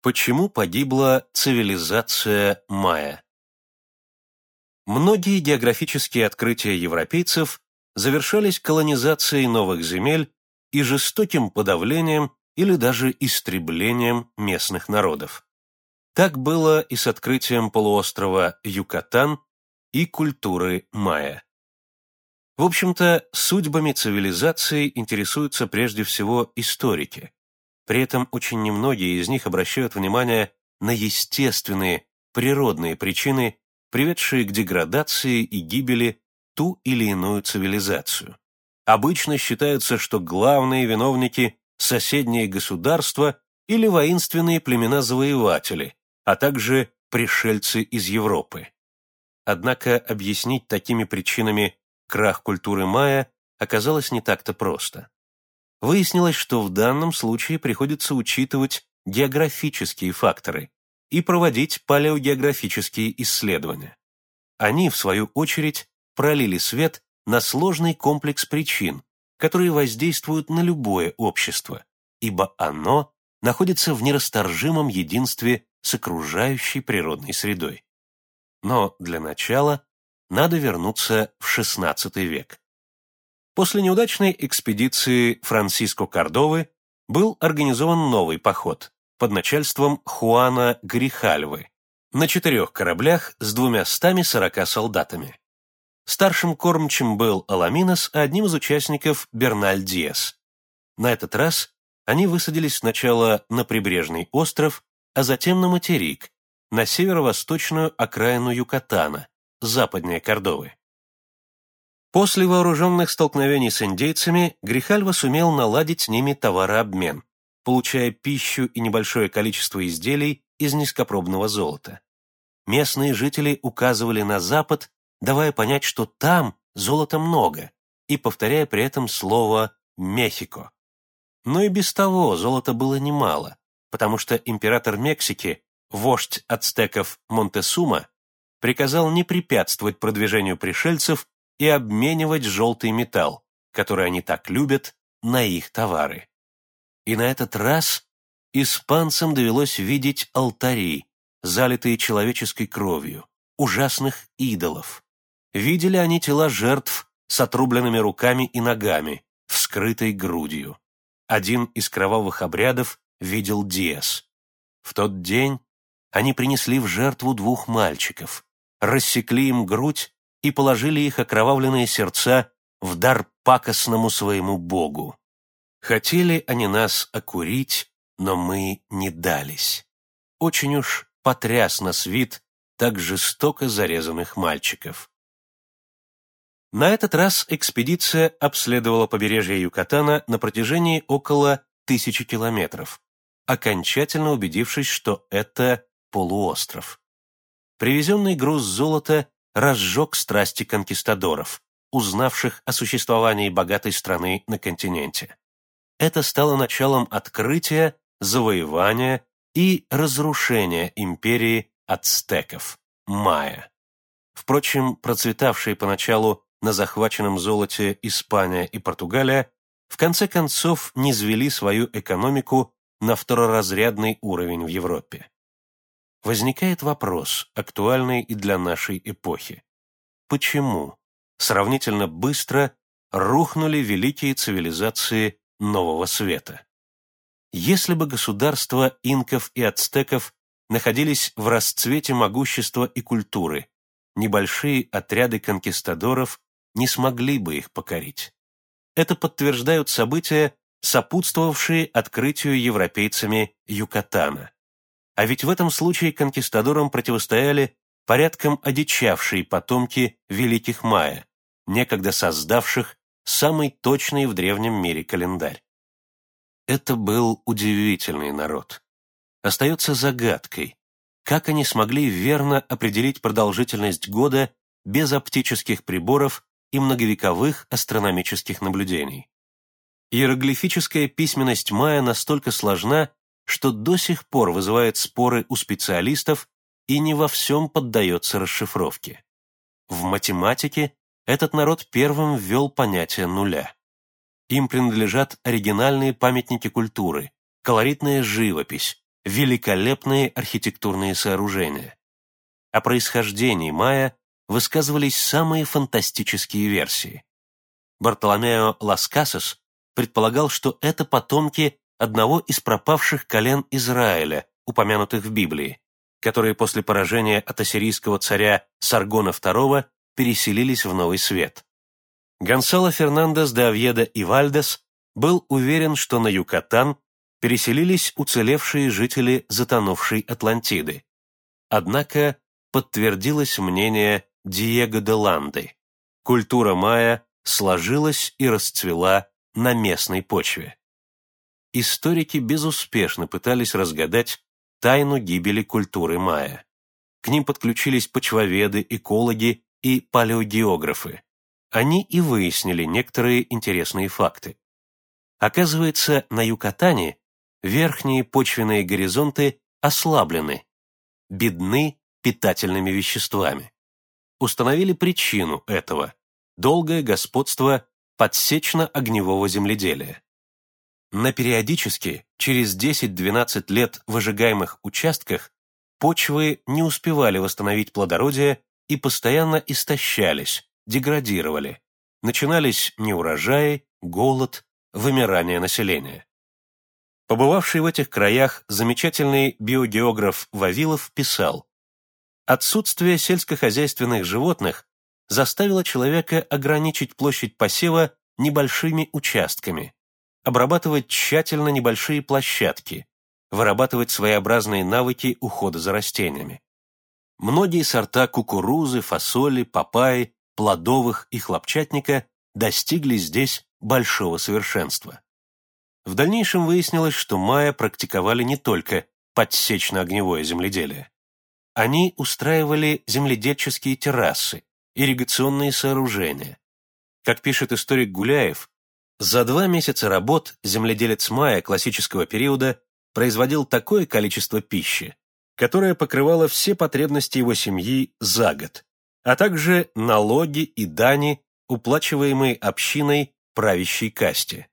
Почему погибла цивилизация майя? Многие географические открытия европейцев завершались колонизацией новых земель и жестоким подавлением или даже истреблением местных народов. Так было и с открытием полуострова Юкатан и культуры майя. В общем-то, судьбами цивилизации интересуются прежде всего историки. При этом очень немногие из них обращают внимание на естественные, природные причины приведшие к деградации и гибели ту или иную цивилизацию. Обычно считается, что главные виновники – соседние государства или воинственные племена-завоеватели, а также пришельцы из Европы. Однако объяснить такими причинами крах культуры майя оказалось не так-то просто. Выяснилось, что в данном случае приходится учитывать географические факторы, и проводить палеогеографические исследования. Они, в свою очередь, пролили свет на сложный комплекс причин, которые воздействуют на любое общество, ибо оно находится в нерасторжимом единстве с окружающей природной средой. Но для начала надо вернуться в XVI век. После неудачной экспедиции Франсиско Кордовы был организован новый поход, под начальством Хуана Грихальвы на четырех кораблях с двумя стами сорока солдатами. Старшим кормчим был Аламинос, а одним из участников Берналь Диас. На этот раз они высадились сначала на прибрежный остров, а затем на материк, на северо-восточную окраину Юкатана, западнее Кордовы. После вооруженных столкновений с индейцами Грихальва сумел наладить с ними товарообмен получая пищу и небольшое количество изделий из низкопробного золота. Местные жители указывали на запад, давая понять, что там золота много, и повторяя при этом слово «Мехико». Но и без того золота было немало, потому что император Мексики, вождь ацтеков Монтесума, приказал не препятствовать продвижению пришельцев и обменивать желтый металл, который они так любят, на их товары. И на этот раз испанцам довелось видеть алтари, залитые человеческой кровью, ужасных идолов. Видели они тела жертв с отрубленными руками и ногами, вскрытой грудью. Один из кровавых обрядов видел Диас. В тот день они принесли в жертву двух мальчиков, рассекли им грудь и положили их окровавленные сердца в дар пакостному своему богу. Хотели они нас окурить, но мы не дались. Очень уж потряс нас вид так жестоко зарезанных мальчиков. На этот раз экспедиция обследовала побережье Юкатана на протяжении около тысячи километров, окончательно убедившись, что это полуостров. Привезенный груз золота разжег страсти конкистадоров, узнавших о существовании богатой страны на континенте это стало началом открытия, завоевания и разрушения империи ацтеков, майя. Впрочем, процветавшие поначалу на захваченном золоте Испания и Португалия в конце концов низвели свою экономику на второразрядный уровень в Европе. Возникает вопрос, актуальный и для нашей эпохи. Почему сравнительно быстро рухнули великие цивилизации нового света. Если бы государства инков и ацтеков находились в расцвете могущества и культуры, небольшие отряды конкистадоров не смогли бы их покорить. Это подтверждают события, сопутствовавшие открытию европейцами Юкатана. А ведь в этом случае конкистадорам противостояли порядком одичавшие потомки великих майя, некогда создавших самый точный в древнем мире календарь. Это был удивительный народ. Остается загадкой, как они смогли верно определить продолжительность года без оптических приборов и многовековых астрономических наблюдений. Иероглифическая письменность майя настолько сложна, что до сих пор вызывает споры у специалистов и не во всем поддается расшифровке. В математике этот народ первым ввел понятие нуля. Им принадлежат оригинальные памятники культуры, колоритная живопись, великолепные архитектурные сооружения. О происхождении майя высказывались самые фантастические версии. Бартоломео Лас Касас предполагал, что это потомки одного из пропавших колен Израиля, упомянутых в Библии, которые после поражения от ассирийского царя Саргона II переселились в Новый Свет. Гонсало Фернандес де Авьеда и Вальдес был уверен, что на Юкатан переселились уцелевшие жители затонувшей Атлантиды. Однако подтвердилось мнение Диего де Ланды. Культура майя сложилась и расцвела на местной почве. Историки безуспешно пытались разгадать тайну гибели культуры майя. К ним подключились почвоведы, экологи и палеогеографы. Они и выяснили некоторые интересные факты. Оказывается, на Юкатане верхние почвенные горизонты ослаблены, бедны питательными веществами. Установили причину этого – долгое господство подсечно-огневого земледелия. На периодически, через 10-12 лет выжигаемых участках, почвы не успевали восстановить плодородие и постоянно истощались, деградировали. Начинались неурожаи, голод, вымирание населения. Побывавший в этих краях замечательный биогеограф Вавилов писал, «Отсутствие сельскохозяйственных животных заставило человека ограничить площадь посева небольшими участками, обрабатывать тщательно небольшие площадки, вырабатывать своеобразные навыки ухода за растениями. Многие сорта кукурузы, фасоли, папайи, плодовых и хлопчатника достигли здесь большого совершенства. В дальнейшем выяснилось, что майя практиковали не только подсечно-огневое земледелие. Они устраивали земледельческие террасы, ирригационные сооружения. Как пишет историк Гуляев, за два месяца работ земледелец майя классического периода производил такое количество пищи, которое покрывало все потребности его семьи за год, а также налоги и дани, уплачиваемые общиной правящей касте.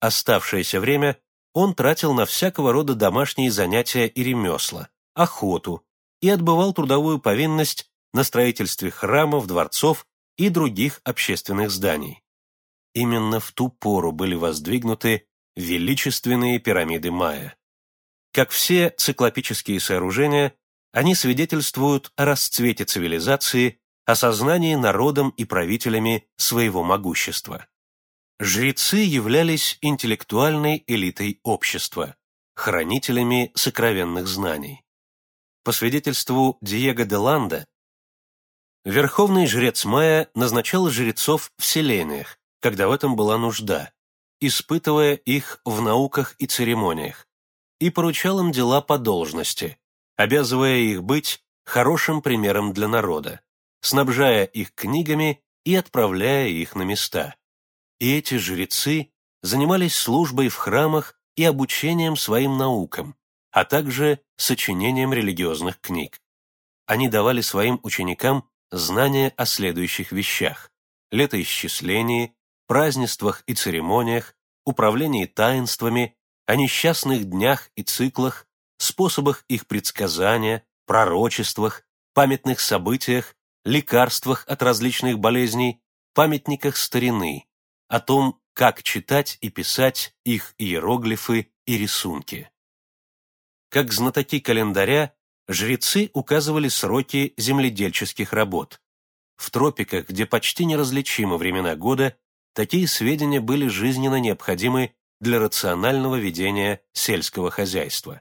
Оставшееся время он тратил на всякого рода домашние занятия и ремесла, охоту, и отбывал трудовую повинность на строительстве храмов, дворцов и других общественных зданий. Именно в ту пору были воздвигнуты величественные пирамиды Майя. Как все циклопические сооружения, они свидетельствуют о расцвете цивилизации, о сознании народом и правителями своего могущества. Жрецы являлись интеллектуальной элитой общества, хранителями сокровенных знаний. По свидетельству Диего де Ланда, верховный жрец Майя назначал жрецов в селениях, когда в этом была нужда, испытывая их в науках и церемониях, и поручал им дела по должности, обязывая их быть хорошим примером для народа, снабжая их книгами и отправляя их на места. И эти жрецы занимались службой в храмах и обучением своим наукам, а также сочинением религиозных книг. Они давали своим ученикам знания о следующих вещах – летоисчислении, празднествах и церемониях, управлении таинствами, о несчастных днях и циклах, способах их предсказания, пророчествах, памятных событиях, лекарствах от различных болезней, памятниках старины, о том, как читать и писать их иероглифы и рисунки. Как знатоки календаря, жрецы указывали сроки земледельческих работ. В тропиках, где почти неразличимы времена года, такие сведения были жизненно необходимы для рационального ведения сельского хозяйства.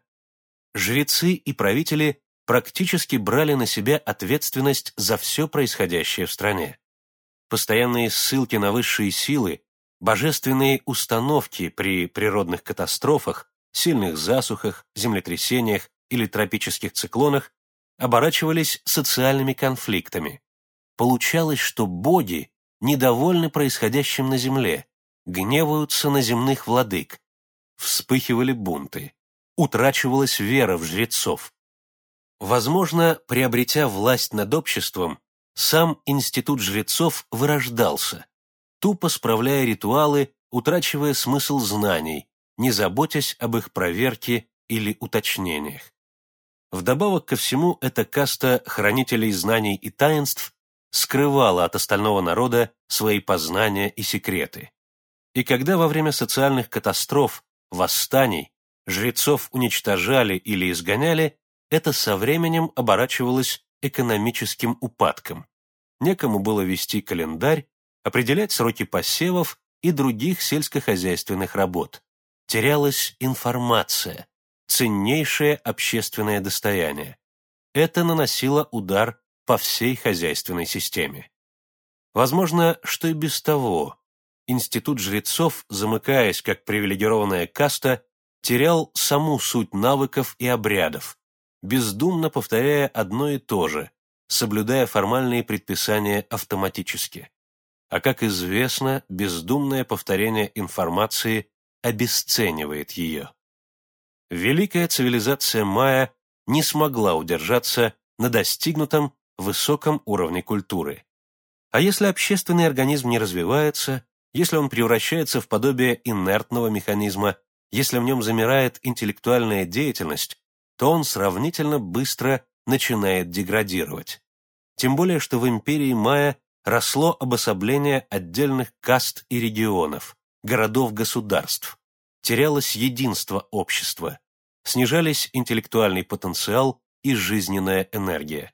Жрецы и правители практически брали на себя ответственность за все происходящее в стране постоянные ссылки на высшие силы, божественные установки при природных катастрофах, сильных засухах, землетрясениях или тропических циклонах оборачивались социальными конфликтами. Получалось, что боги недовольны происходящим на земле, гневаются на земных владык. Вспыхивали бунты, утрачивалась вера в жрецов. Возможно, приобретя власть над обществом, сам институт жрецов вырождался, тупо справляя ритуалы, утрачивая смысл знаний, не заботясь об их проверке или уточнениях. Вдобавок ко всему, эта каста хранителей знаний и таинств скрывала от остального народа свои познания и секреты. И когда во время социальных катастроф, восстаний, жрецов уничтожали или изгоняли, это со временем оборачивалось экономическим упадком. Некому было вести календарь, определять сроки посевов и других сельскохозяйственных работ. Терялась информация, ценнейшее общественное достояние. Это наносило удар по всей хозяйственной системе. Возможно, что и без того институт жрецов, замыкаясь как привилегированная каста, терял саму суть навыков и обрядов, бездумно повторяя одно и то же, соблюдая формальные предписания автоматически. А как известно, бездумное повторение информации обесценивает ее. Великая цивилизация майя не смогла удержаться на достигнутом высоком уровне культуры. А если общественный организм не развивается, если он превращается в подобие инертного механизма, если в нем замирает интеллектуальная деятельность, то он сравнительно быстро начинает деградировать. Тем более, что в империи майя росло обособление отдельных каст и регионов, городов-государств, терялось единство общества, снижались интеллектуальный потенциал и жизненная энергия.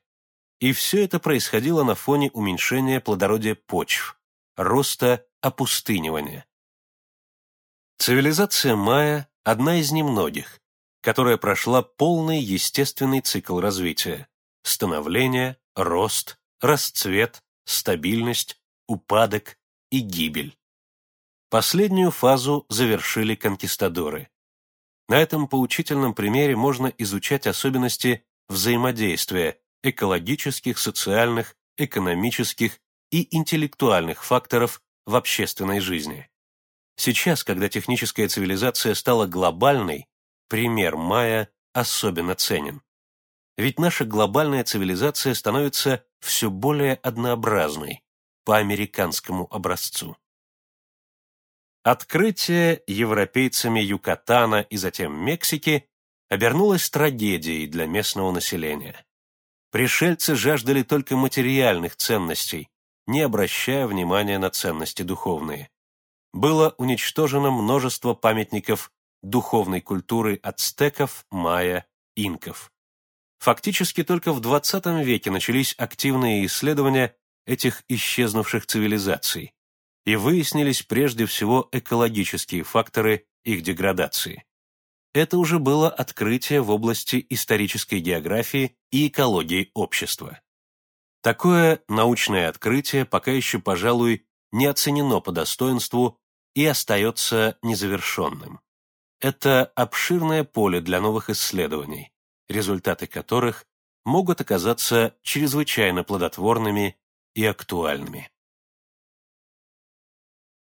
И все это происходило на фоне уменьшения плодородия почв, роста опустынивания. Цивилизация майя – одна из немногих, которая прошла полный естественный цикл развития – становление, рост, расцвет, стабильность, упадок и гибель. Последнюю фазу завершили конкистадоры. На этом поучительном примере можно изучать особенности взаимодействия экологических, социальных, экономических и интеллектуальных факторов в общественной жизни. Сейчас, когда техническая цивилизация стала глобальной, пример Майя особенно ценен. Ведь наша глобальная цивилизация становится все более однообразной, по американскому образцу. Открытие европейцами Юкатана и затем Мексики обернулось трагедией для местного населения. Пришельцы жаждали только материальных ценностей, не обращая внимания на ценности духовные. Было уничтожено множество памятников духовной культуры ацтеков, майя, инков. Фактически только в XX веке начались активные исследования этих исчезнувших цивилизаций, и выяснились прежде всего экологические факторы их деградации. Это уже было открытие в области исторической географии и экологии общества. Такое научное открытие пока еще, пожалуй, не оценено по достоинству и остается незавершенным. Это обширное поле для новых исследований, результаты которых могут оказаться чрезвычайно плодотворными и актуальными.